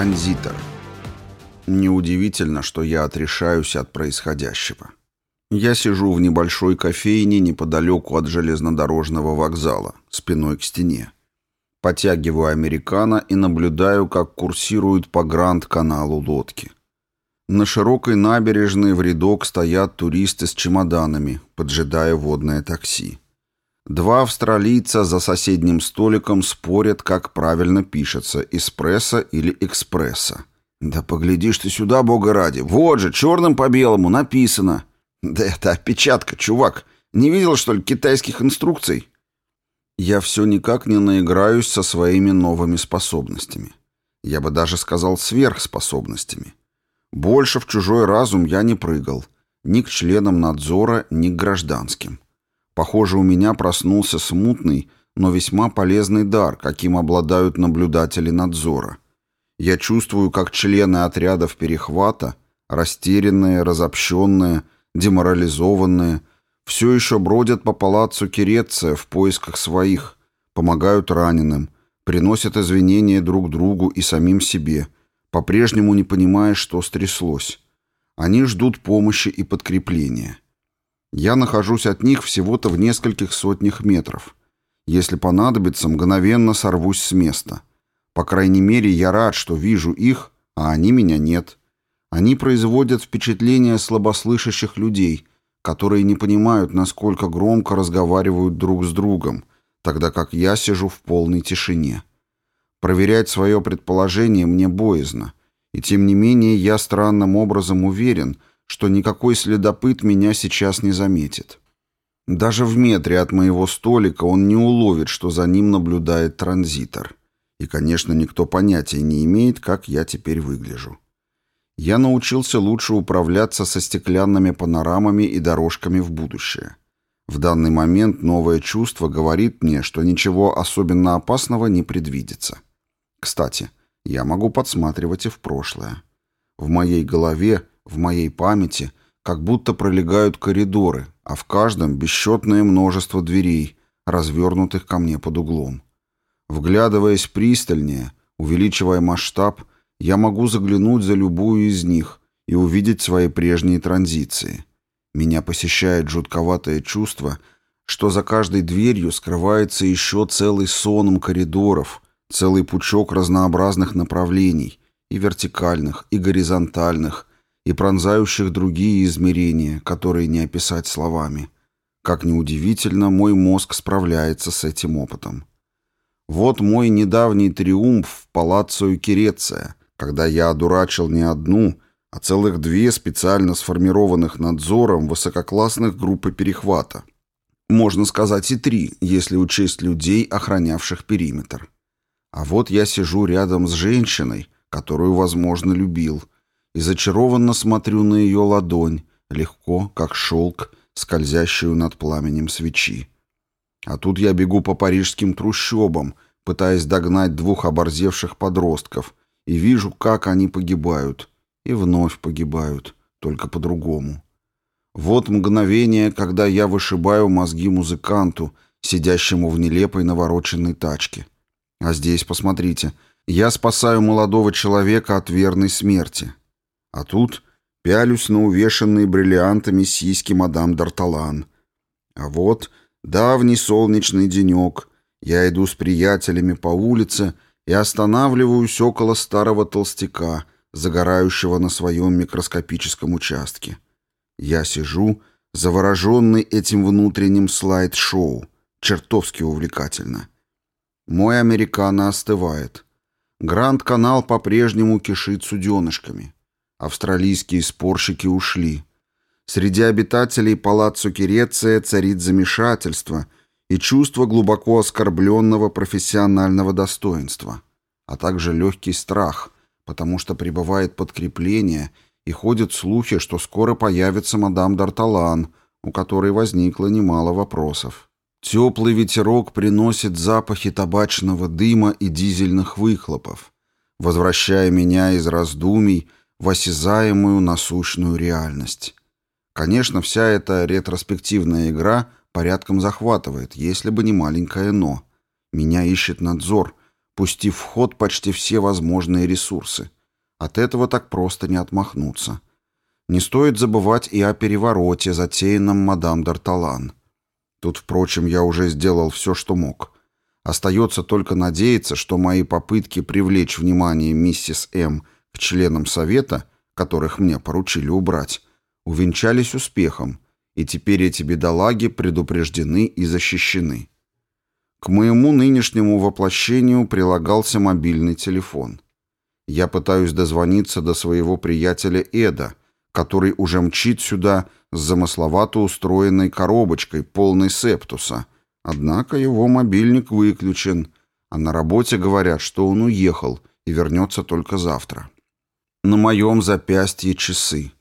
Транзитор. Неудивительно, что я отрешаюсь от происходящего. Я сижу в небольшой кофейне неподалеку от железнодорожного вокзала, спиной к стене. Потягиваю американо и наблюдаю, как курсируют по Гранд-каналу лодки. На широкой набережной в рядок стоят туристы с чемоданами, поджидая водное такси. Два австралийца за соседним столиком спорят, как правильно пишется, эспрессо или экспресса. «Да поглядишь ты сюда, бога ради! Вот же, черным по белому написано!» «Да это опечатка, чувак! Не видел, что ли, китайских инструкций?» Я все никак не наиграюсь со своими новыми способностями. Я бы даже сказал сверхспособностями. Больше в чужой разум я не прыгал. Ни к членам надзора, ни к гражданским. Похоже, у меня проснулся смутный, но весьма полезный дар, каким обладают наблюдатели надзора. Я чувствую, как члены отрядов перехвата, растерянные, разобщенные, деморализованные, все еще бродят по палацу Киреция в поисках своих, помогают раненым, приносят извинения друг другу и самим себе, по-прежнему не понимая, что стряслось. Они ждут помощи и подкрепления. Я нахожусь от них всего-то в нескольких сотнях метров. Если понадобится, мгновенно сорвусь с места. По крайней мере, я рад, что вижу их, а они меня нет. Они производят впечатление слабослышащих людей, которые не понимают, насколько громко разговаривают друг с другом, тогда как я сижу в полной тишине. Проверять свое предположение мне боязно, и тем не менее я странным образом уверен – что никакой следопыт меня сейчас не заметит. Даже в метре от моего столика он не уловит, что за ним наблюдает транзитор. И, конечно, никто понятия не имеет, как я теперь выгляжу. Я научился лучше управляться со стеклянными панорамами и дорожками в будущее. В данный момент новое чувство говорит мне, что ничего особенно опасного не предвидится. Кстати, я могу подсматривать и в прошлое. В моей голове в моей памяти как будто пролегают коридоры, а в каждом бесчетное множество дверей, развернутых ко мне под углом. Вглядываясь пристальнее, увеличивая масштаб, я могу заглянуть за любую из них и увидеть свои прежние транзиции. Меня посещает жутковатое чувство, что за каждой дверью скрывается еще целый соном коридоров, целый пучок разнообразных направлений, и вертикальных, и горизонтальных, и пронзающих другие измерения, которые не описать словами. Как ни удивительно, мой мозг справляется с этим опытом. Вот мой недавний триумф в палаццо Киреция, когда я одурачил не одну, а целых две специально сформированных надзором высококлассных группы перехвата. Можно сказать и три, если учесть людей, охранявших периметр. А вот я сижу рядом с женщиной, которую, возможно, любил, и зачарованно смотрю на ее ладонь, легко, как шелк, скользящую над пламенем свечи. А тут я бегу по парижским трущобам, пытаясь догнать двух оборзевших подростков, и вижу, как они погибают. И вновь погибают, только по-другому. Вот мгновение, когда я вышибаю мозги музыканту, сидящему в нелепой навороченной тачке. А здесь, посмотрите, я спасаю молодого человека от верной смерти. А тут пялюсь на увешанные бриллиантами сиськи мадам Д'Арталан. А вот давний солнечный денек. Я иду с приятелями по улице и останавливаюсь около старого толстяка, загорающего на своем микроскопическом участке. Я сижу, завороженный этим внутренним слайд-шоу. Чертовски увлекательно. Мой американо остывает. Гранд-канал по-прежнему кишит суденышками. Австралийские спорщики ушли. Среди обитателей палаццо Киреция царит замешательство и чувство глубоко оскорбленного профессионального достоинства, а также легкий страх, потому что прибывает подкрепление и ходят слухи, что скоро появится мадам Д'Арталан, у которой возникло немало вопросов. Теплый ветерок приносит запахи табачного дыма и дизельных выхлопов, возвращая меня из раздумий в осязаемую насущную реальность. Конечно, вся эта ретроспективная игра порядком захватывает, если бы не маленькое «но». Меня ищет надзор. пустив в ход почти все возможные ресурсы. От этого так просто не отмахнуться. Не стоит забывать и о перевороте, затеянном мадам Д'Арталан. Тут, впрочем, я уже сделал все, что мог. Остается только надеяться, что мои попытки привлечь внимание миссис М к членам совета, которых мне поручили убрать, увенчались успехом, и теперь эти бедолаги предупреждены и защищены. К моему нынешнему воплощению прилагался мобильный телефон. Я пытаюсь дозвониться до своего приятеля Эда, который уже мчит сюда с замысловато устроенной коробочкой, полной септуса. Однако его мобильник выключен, а на работе говорят, что он уехал и вернется только завтра. На моем запястье часы.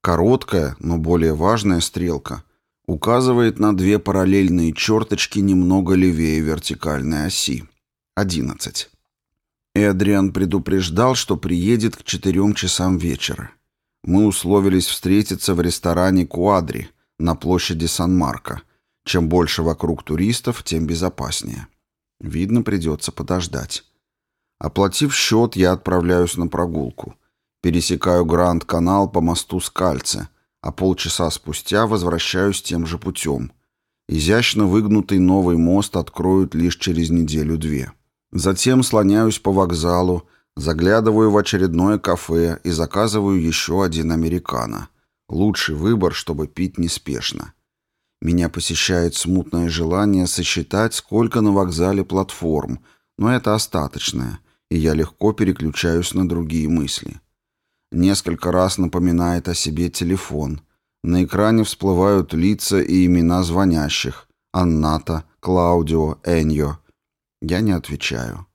Короткая, но более важная стрелка указывает на две параллельные черточки немного левее вертикальной оси. 11. Эдриан предупреждал, что приедет к четырем часам вечера. Мы условились встретиться в ресторане «Куадри» на площади Сан-Марко. Чем больше вокруг туристов, тем безопаснее. Видно, придется подождать. Оплатив счет, я отправляюсь на прогулку. Пересекаю Гранд-канал по мосту Скальце, а полчаса спустя возвращаюсь тем же путем. Изящно выгнутый новый мост откроют лишь через неделю-две. Затем слоняюсь по вокзалу, заглядываю в очередное кафе и заказываю еще один американо. Лучший выбор, чтобы пить неспешно. Меня посещает смутное желание сосчитать, сколько на вокзале платформ, но это остаточное, и я легко переключаюсь на другие мысли. Несколько раз напоминает о себе телефон. На экране всплывают лица и имена звонящих. Анната, Клаудио, Эньо. Я не отвечаю.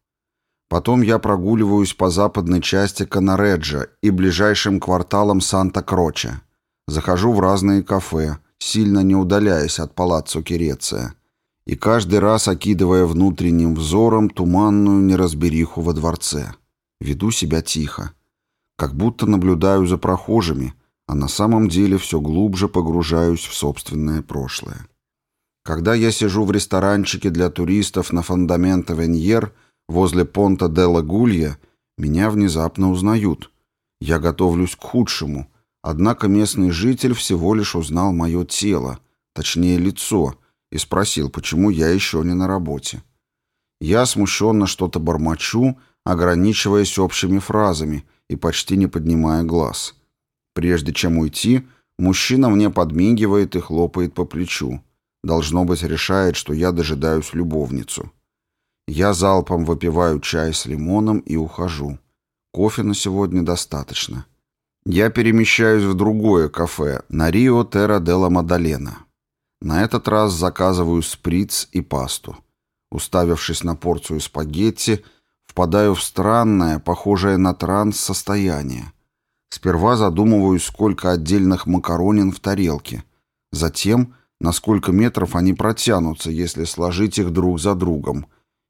Потом я прогуливаюсь по западной части Канареджа и ближайшим кварталам Санта-Кроче. Захожу в разные кафе, сильно не удаляясь от палаццо Киреция. И каждый раз окидывая внутренним взором туманную неразбериху во дворце. Веду себя тихо. Как будто наблюдаю за прохожими, а на самом деле все глубже погружаюсь в собственное прошлое. Когда я сижу в ресторанчике для туристов на фондаменто Веньер возле понта де Гулья, меня внезапно узнают. Я готовлюсь к худшему, однако местный житель всего лишь узнал мое тело, точнее лицо, и спросил, почему я еще не на работе. Я смущенно что-то бормочу, ограничиваясь общими фразами и почти не поднимая глаз. Прежде чем уйти, мужчина мне подмигивает и хлопает по плечу. Должно быть, решает, что я дожидаюсь любовницу. Я залпом выпиваю чай с лимоном и ухожу. Кофе на сегодня достаточно. Я перемещаюсь в другое кафе на Рио Терра де ла Мадалена. На этот раз заказываю сприц и пасту. Уставившись на порцию спагетти, впадаю в странное, похожее на транс состояние. Сперва задумываюсь, сколько отдельных макаронин в тарелке. Затем на сколько метров они протянутся, если сложить их друг за другом.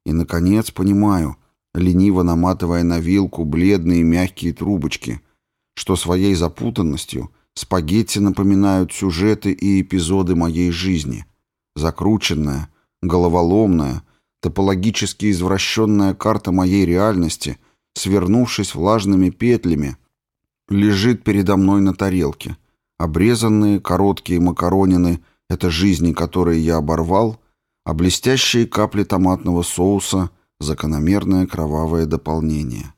И, наконец, понимаю, лениво наматывая на вилку бледные мягкие трубочки, что своей запутанностью спагетти напоминают сюжеты и эпизоды моей жизни. Закрученная, головоломная, топологически извращенная карта моей реальности, свернувшись влажными петлями, лежит передо мной на тарелке. Обрезанные короткие макаронины — это жизни, которые я оборвал, а блестящие капли томатного соуса — закономерное кровавое дополнение.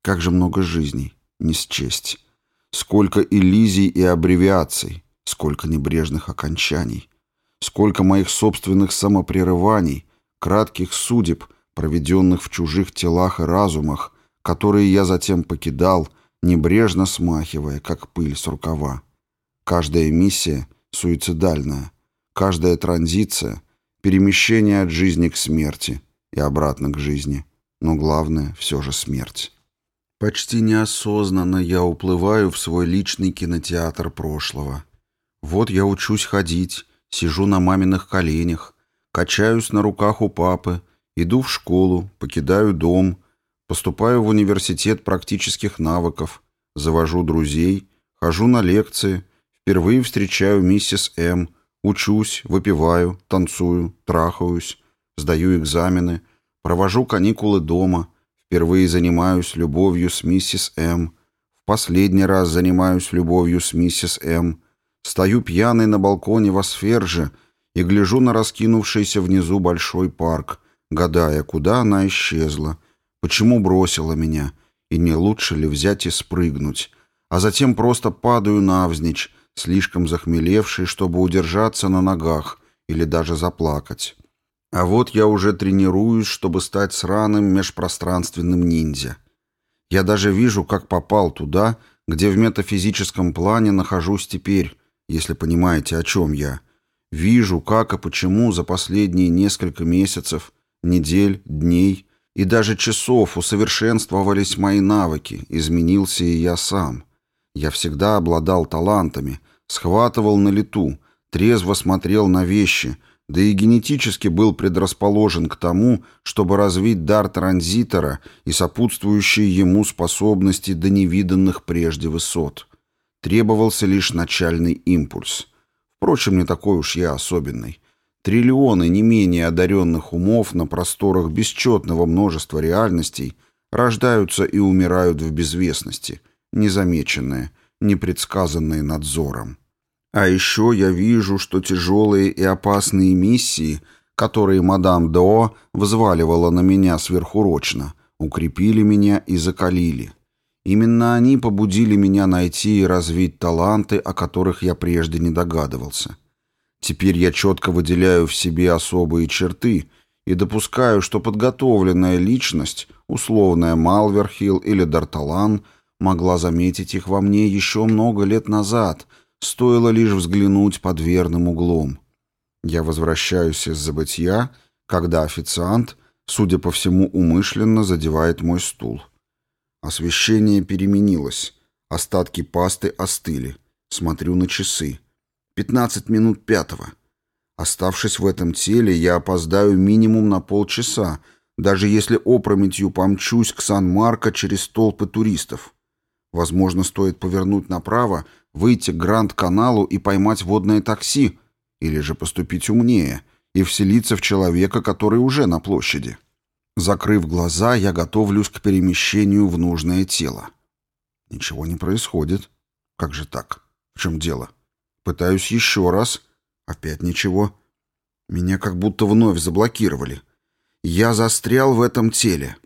Как же много жизней, не счесть. Сколько иллюзий и аббревиаций, сколько небрежных окончаний, сколько моих собственных самопрерываний, кратких судеб, проведенных в чужих телах и разумах, которые я затем покидал, небрежно смахивая, как пыль с рукава. Каждая миссия суицидальная, каждая транзиция — перемещение от жизни к смерти и обратно к жизни. Но главное — все же смерть. Почти неосознанно я уплываю в свой личный кинотеатр прошлого. Вот я учусь ходить, сижу на маминых коленях, качаюсь на руках у папы, иду в школу, покидаю дом, поступаю в университет практических навыков, завожу друзей, хожу на лекции — Впервые встречаю миссис М. Учусь, выпиваю, танцую, трахаюсь, сдаю экзамены, провожу каникулы дома, Впервые занимаюсь любовью с миссис М. В последний раз занимаюсь любовью с миссис М. Стою пьяный на балконе в Асферже и гляжу на раскинувшийся внизу большой парк, гадая, куда она исчезла, почему бросила меня, и не лучше ли взять и спрыгнуть, а затем просто падаю навзничь, слишком захмелевший, чтобы удержаться на ногах или даже заплакать. А вот я уже тренируюсь, чтобы стать сраным межпространственным ниндзя. Я даже вижу, как попал туда, где в метафизическом плане нахожусь теперь, если понимаете, о чем я. Вижу, как и почему за последние несколько месяцев, недель, дней и даже часов усовершенствовались мои навыки, изменился и я сам. Я всегда обладал талантами, схватывал на лету, трезво смотрел на вещи, да и генетически был предрасположен к тому, чтобы развить дар транзитора и сопутствующие ему способности до невиданных прежде высот. Требовался лишь начальный импульс. Впрочем, не такой уж я особенный. Триллионы не менее одаренных умов на просторах бесчетного множества реальностей рождаются и умирают в безвестности, незамеченные, непредсказанные надзором. А еще я вижу, что тяжелые и опасные миссии, которые мадам До взваливала на меня сверхурочно, укрепили меня и закалили. Именно они побудили меня найти и развить таланты, о которых я прежде не догадывался. Теперь я четко выделяю в себе особые черты и допускаю, что подготовленная личность, условная Малверхилл или Дарталан, могла заметить их во мне еще много лет назад — Стоило лишь взглянуть под верным углом. Я возвращаюсь из забытья, когда официант, судя по всему, умышленно задевает мой стул. Освещение переменилось. Остатки пасты остыли. Смотрю на часы. Пятнадцать минут пятого. Оставшись в этом теле, я опоздаю минимум на полчаса, даже если опрометью помчусь к Сан-Марко через толпы туристов. Возможно, стоит повернуть направо, выйти к Гранд-каналу и поймать водное такси, или же поступить умнее и вселиться в человека, который уже на площади. Закрыв глаза, я готовлюсь к перемещению в нужное тело. Ничего не происходит. Как же так? В чем дело? Пытаюсь еще раз. Опять ничего. Меня как будто вновь заблокировали. Я застрял в этом теле.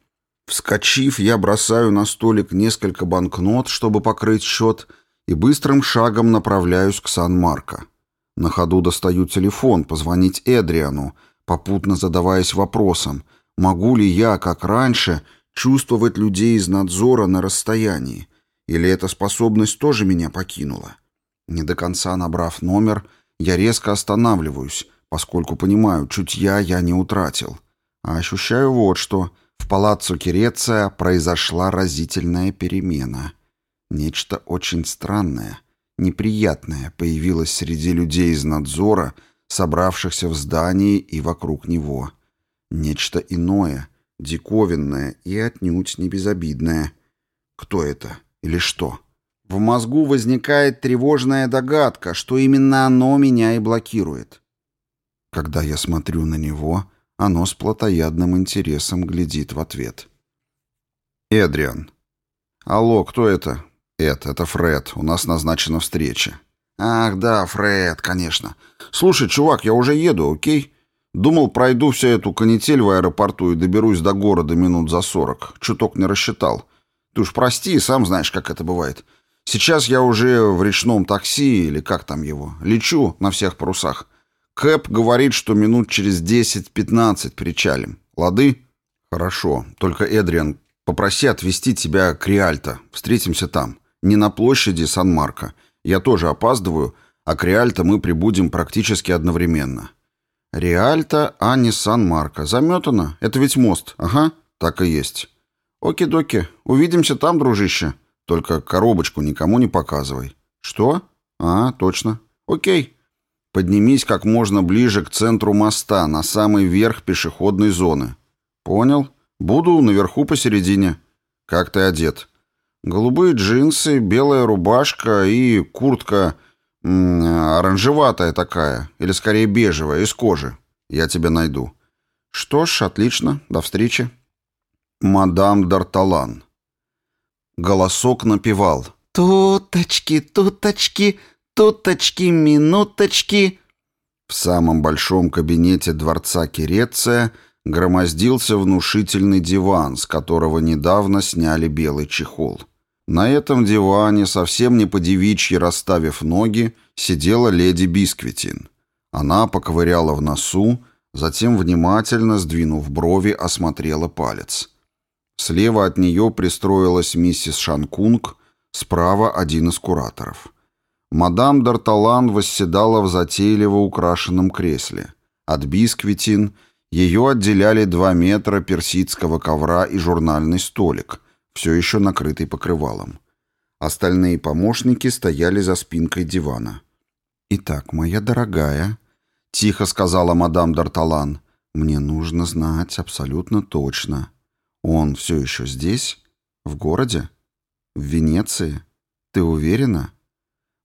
Вскочив, я бросаю на столик несколько банкнот, чтобы покрыть счет, и быстрым шагом направляюсь к Сан-Марко. На ходу достаю телефон, позвонить Эдриану, попутно задаваясь вопросом, могу ли я, как раньше, чувствовать людей из надзора на расстоянии, или эта способность тоже меня покинула. Не до конца набрав номер, я резко останавливаюсь, поскольку понимаю, чутья я не утратил. А ощущаю вот что — в палаццо Киреция произошла разительная перемена. Нечто очень странное, неприятное появилось среди людей из надзора, собравшихся в здании и вокруг него. Нечто иное, диковинное и отнюдь не безобидное. Кто это или что? В мозгу возникает тревожная догадка, что именно оно меня и блокирует. Когда я смотрю на него, оно с плотоядным интересом глядит в ответ. «Эдриан». «Алло, кто это?» «Эд, это Фред. У нас назначена встреча». «Ах, да, Фред, конечно. Слушай, чувак, я уже еду, окей? Думал, пройду всю эту канитель в аэропорту и доберусь до города минут за сорок. Чуток не рассчитал. Ты уж прости, сам знаешь, как это бывает. Сейчас я уже в речном такси, или как там его, лечу на всех парусах. Кэп говорит, что минут через 10-15 причалим. Лады? Хорошо. Только, Эдриан, попроси отвезти тебя к Риальто. Встретимся там. Не на площади Сан-Марко. Я тоже опаздываю, а к Риальто мы прибудем практически одновременно. Риальто, а не Сан-Марко. Заметано? Это ведь мост. Ага, так и есть. Оки-доки. Увидимся там, дружище. Только коробочку никому не показывай. Что? А, точно. Окей. Поднимись как можно ближе к центру моста, на самый верх пешеходной зоны. Понял? Буду наверху посередине. Как ты одет? Голубые джинсы, белая рубашка и куртка оранжеватая такая, или скорее бежевая, из кожи. Я тебя найду. Что ж, отлично. До встречи. Мадам Д'Арталан. Голосок напевал «Туточки, туточки, туточки, минуточки». В самом большом кабинете дворца Киреция громоздился внушительный диван, с которого недавно сняли белый чехол. На этом диване, совсем не по-девичьи расставив ноги, сидела леди Бисквитин. Она поковыряла в носу, затем, внимательно сдвинув брови, осмотрела палец. Слева от нее пристроилась миссис Шанкунг, справа один из кураторов. Мадам Д'Арталан восседала в затейливо украшенном кресле. От Бисквитин ее отделяли два метра персидского ковра и журнальный столик — все еще накрытый покрывалом. Остальные помощники стояли за спинкой дивана. «Итак, моя дорогая», — тихо сказала мадам Д'Арталан, — «мне нужно знать абсолютно точно. Он все еще здесь? В городе? В Венеции? Ты уверена?»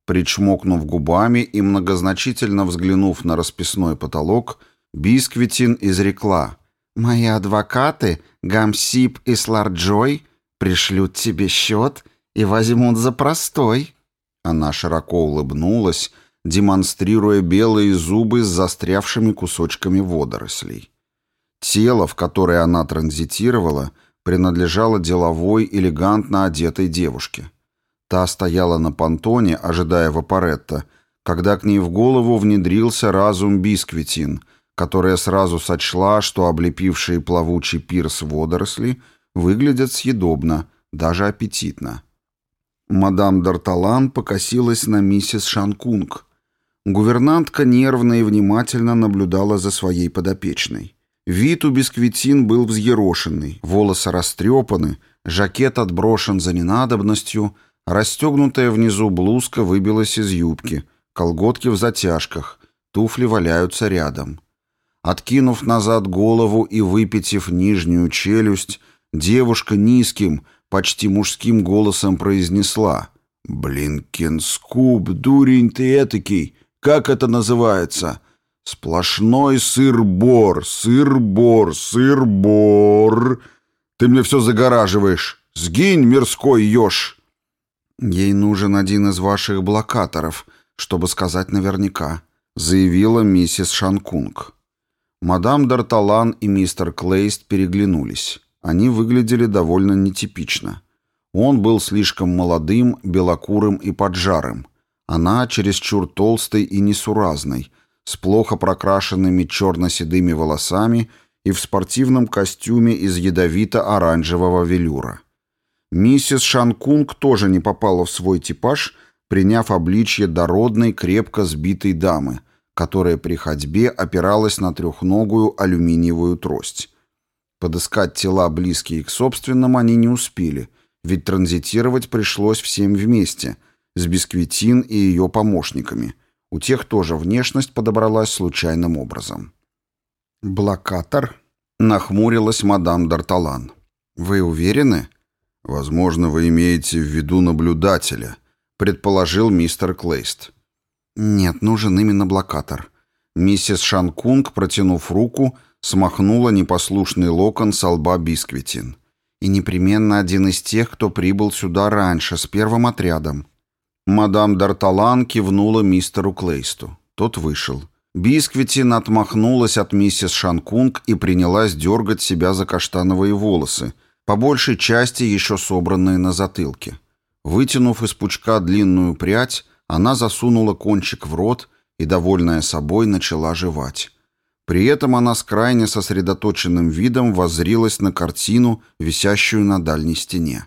Причмокнув губами и многозначительно взглянув на расписной потолок, Бисквитин изрекла «Мои адвокаты, Гамсип и Сларджой, пришлют тебе счет и возьмут за простой». Она широко улыбнулась, демонстрируя белые зубы с застрявшими кусочками водорослей. Тело, в которое она транзитировала, принадлежало деловой, элегантно одетой девушке. Та стояла на понтоне, ожидая вапоретта, когда к ней в голову внедрился разум Бисквитин, которая сразу сочла, что облепившие плавучий пирс водоросли — Выглядят съедобно, даже аппетитно. Мадам Д'Арталан покосилась на миссис Шанкунг. Гувернантка нервно и внимательно наблюдала за своей подопечной. Вид у бисквитин был взъерошенный, волосы растрепаны, жакет отброшен за ненадобностью, расстегнутая внизу блузка выбилась из юбки, колготки в затяжках, туфли валяются рядом. Откинув назад голову и выпитив нижнюю челюсть, Девушка низким, почти мужским голосом произнесла. «Блинкин скуб, дурень ты этакий! Как это называется?» «Сплошной сыр-бор, сыр-бор, сыр-бор! Ты мне все загораживаешь! Сгинь, мирской еж!» «Ей нужен один из ваших блокаторов, чтобы сказать наверняка», заявила миссис Шанкунг. Мадам Д'Арталан и мистер Клейст переглянулись. Они выглядели довольно нетипично. Он был слишком молодым, белокурым и поджарым. Она чересчур толстой и несуразной, с плохо прокрашенными черно-седыми волосами и в спортивном костюме из ядовито-оранжевого велюра. Миссис Шанкунг тоже не попала в свой типаж, приняв обличье дородной, крепко сбитой дамы, которая при ходьбе опиралась на трехногую алюминиевую трость. Подыскать тела, близкие к собственным, они не успели, ведь транзитировать пришлось всем вместе, с Бисквитин и ее помощниками. У тех тоже внешность подобралась случайным образом. «Блокатор?» — нахмурилась мадам Д'Арталан. «Вы уверены?» «Возможно, вы имеете в виду наблюдателя», — предположил мистер Клейст. «Нет, нужен именно блокатор». Миссис Шанкунг, протянув руку, смахнула непослушный локон с лба Бисквитин. И непременно один из тех, кто прибыл сюда раньше, с первым отрядом. Мадам Д'Арталан кивнула мистеру Клейсту. Тот вышел. Бисквитин отмахнулась от миссис Шанкунг и принялась дергать себя за каштановые волосы, по большей части еще собранные на затылке. Вытянув из пучка длинную прядь, она засунула кончик в рот и, довольная собой, начала жевать. При этом она с крайне сосредоточенным видом воззрилась на картину, висящую на дальней стене.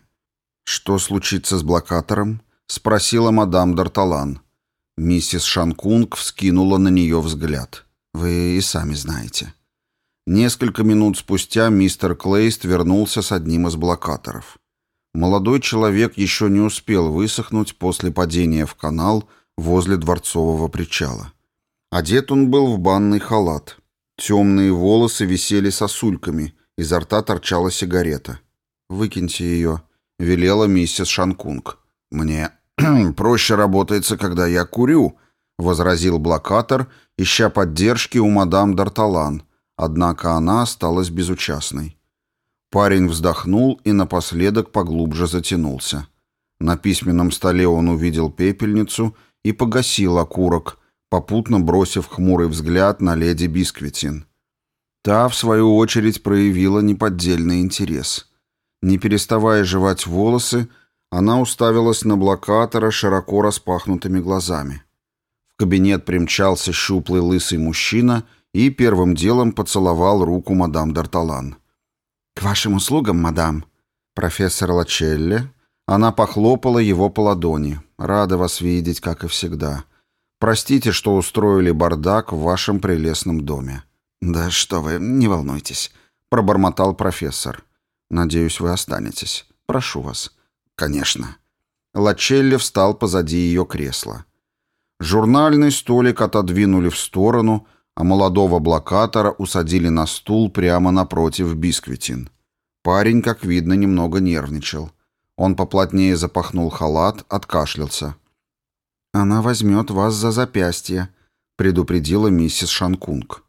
«Что случится с блокатором?» — спросила мадам Д'Арталан. Миссис Шанкунг вскинула на нее взгляд. «Вы и сами знаете». Несколько минут спустя мистер Клейст вернулся с одним из блокаторов. Молодой человек еще не успел высохнуть после падения в канал возле дворцового причала. Одет он был в банный халат. Темные волосы висели сосульками, изо рта торчала сигарета. «Выкиньте ее», — велела миссис Шанкунг. «Мне проще работается, когда я курю», — возразил блокатор, ища поддержки у мадам Д'Арталан, однако она осталась безучастной. Парень вздохнул и напоследок поглубже затянулся. На письменном столе он увидел пепельницу и погасил окурок, попутно бросив хмурый взгляд на леди Бисквитин. Та, в свою очередь, проявила неподдельный интерес. Не переставая жевать волосы, она уставилась на блокатора широко распахнутыми глазами. В кабинет примчался щуплый лысый мужчина и первым делом поцеловал руку мадам Д'Арталан. «К вашим услугам, мадам». Профессор Лачелле. Она похлопала его по ладони. «Рада вас видеть, как и всегда. Простите, что устроили бардак в вашем прелестном доме». «Да что вы, не волнуйтесь», — пробормотал профессор. «Надеюсь, вы останетесь. Прошу вас». «Конечно». Лачелли встал позади ее кресла. Журнальный столик отодвинули в сторону, а молодого блокатора усадили на стул прямо напротив бисквитин. Парень, как видно, немного нервничал. Он поплотнее запахнул халат, откашлялся. «Она возьмет вас за запястье», — предупредила миссис Шанкунг.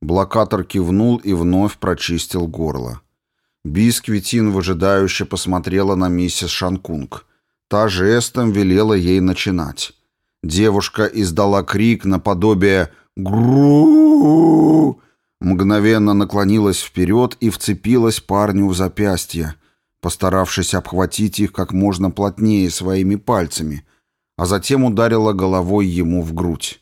Блокатор кивнул и вновь прочистил горло. Бисквитин выжидающе посмотрела на миссис Шанкунг. Та жестом велела ей начинать. Девушка издала крик наподобие «Гру!», мгновенно наклонилась вперед и вцепилась парню в запястье, постаравшись обхватить их как можно плотнее своими пальцами, а затем ударила головой ему в грудь.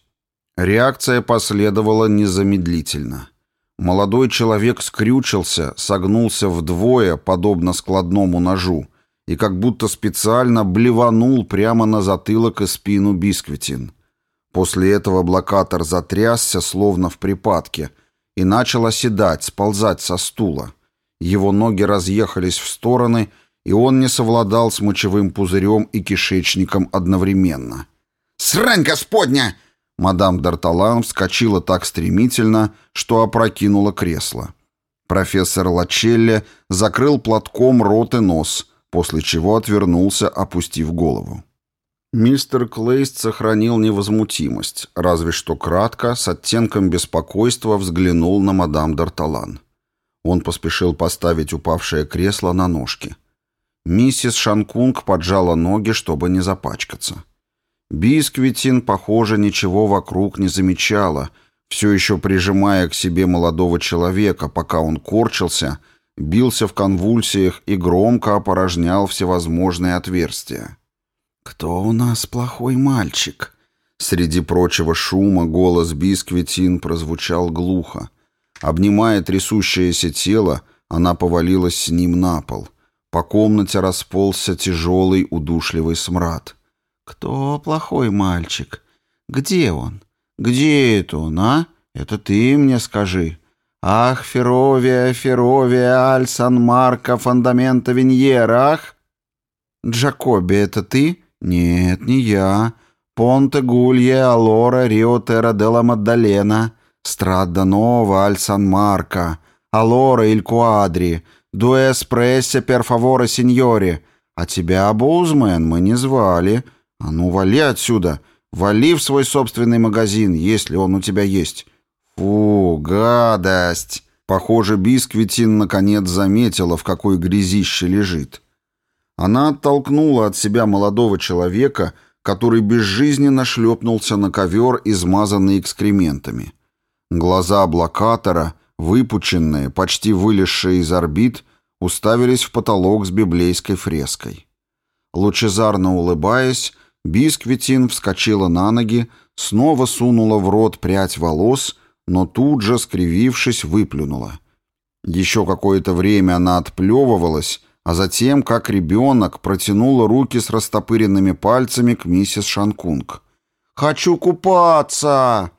Реакция последовала незамедлительно. Молодой человек скрючился, согнулся вдвое, подобно складному ножу, и как будто специально блеванул прямо на затылок и спину Бисквитин. После этого блокатор затрясся, словно в припадке, и начал оседать, сползать со стула. Его ноги разъехались в стороны, и он не совладал с мочевым пузырем и кишечником одновременно. «Срань господня!» Мадам Д'Арталан вскочила так стремительно, что опрокинула кресло. Профессор Лачелле закрыл платком рот и нос, после чего отвернулся, опустив голову. Мистер Клейст сохранил невозмутимость, разве что кратко, с оттенком беспокойства взглянул на мадам Д'Арталан. Он поспешил поставить упавшее кресло на ножки. Миссис Шанкунг поджала ноги, чтобы не запачкаться. Бисквитин, похоже, ничего вокруг не замечала, все еще прижимая к себе молодого человека, пока он корчился, бился в конвульсиях и громко опорожнял всевозможные отверстия. «Кто у нас плохой мальчик?» Среди прочего шума голос Бисквитин прозвучал глухо. Обнимая трясущееся тело, она повалилась с ним на пол. По комнате расползся тяжелый удушливый смрад. «Кто плохой мальчик? Где он? Где это он, а? Это ты мне скажи. Ах, Феровия, Феровия, Аль Сан-Марко, Фондамента Виньера, ах!» «Джакоби, это ты?» «Нет, не я. Понте Гулье, Алора, Рио Терра Делла Маддалена, Страдда Нова, Аль Сан-Марко, Алора, Иль Куадри, Дуэс Прессе, Перфавора, Синьори. А тебя, Боузмен, мы не звали». «А ну, вали отсюда! Вали в свой собственный магазин, если он у тебя есть!» «Фу, гадость!» Похоже, Бисквитин наконец заметила, в какой грязище лежит. Она оттолкнула от себя молодого человека, который безжизненно шлепнулся на ковер, измазанный экскрементами. Глаза блокатора, выпученные, почти вылезшие из орбит, уставились в потолок с библейской фреской. Лучезарно улыбаясь, Бисквитин вскочила на ноги, снова сунула в рот прядь волос, но тут же, скривившись, выплюнула. Еще какое-то время она отплевывалась, а затем, как ребенок, протянула руки с растопыренными пальцами к миссис Шанкунг. «Хочу купаться!»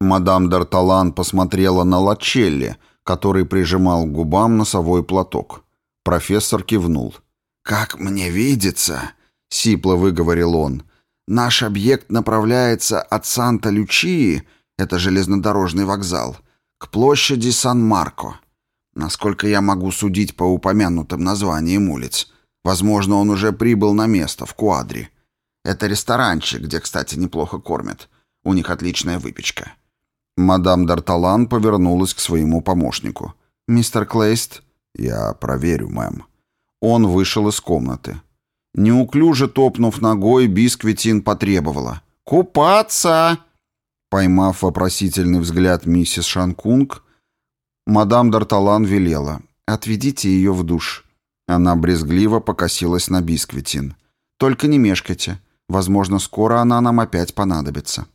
Мадам Д'Арталан посмотрела на Лачелли, который прижимал к губам носовой платок. Профессор кивнул. «Как мне видится, — сипло выговорил он. «Наш объект направляется от Санта-Лючии, это железнодорожный вокзал, к площади Сан-Марко. Насколько я могу судить по упомянутым названиям улиц, возможно, он уже прибыл на место, в Куадре. Это ресторанчик, где, кстати, неплохо кормят. У них отличная выпечка». Мадам Д'Арталан повернулась к своему помощнику. «Мистер Клейст?» «Я проверю, мэм». Он вышел из комнаты. Неуклюже топнув ногой, Бисквитин потребовала. «Купаться!» Поймав вопросительный взгляд миссис Шанкунг, мадам Д'Арталан велела. «Отведите ее в душ». Она брезгливо покосилась на Бисквитин. «Только не мешкайте. Возможно, скоро она нам опять понадобится».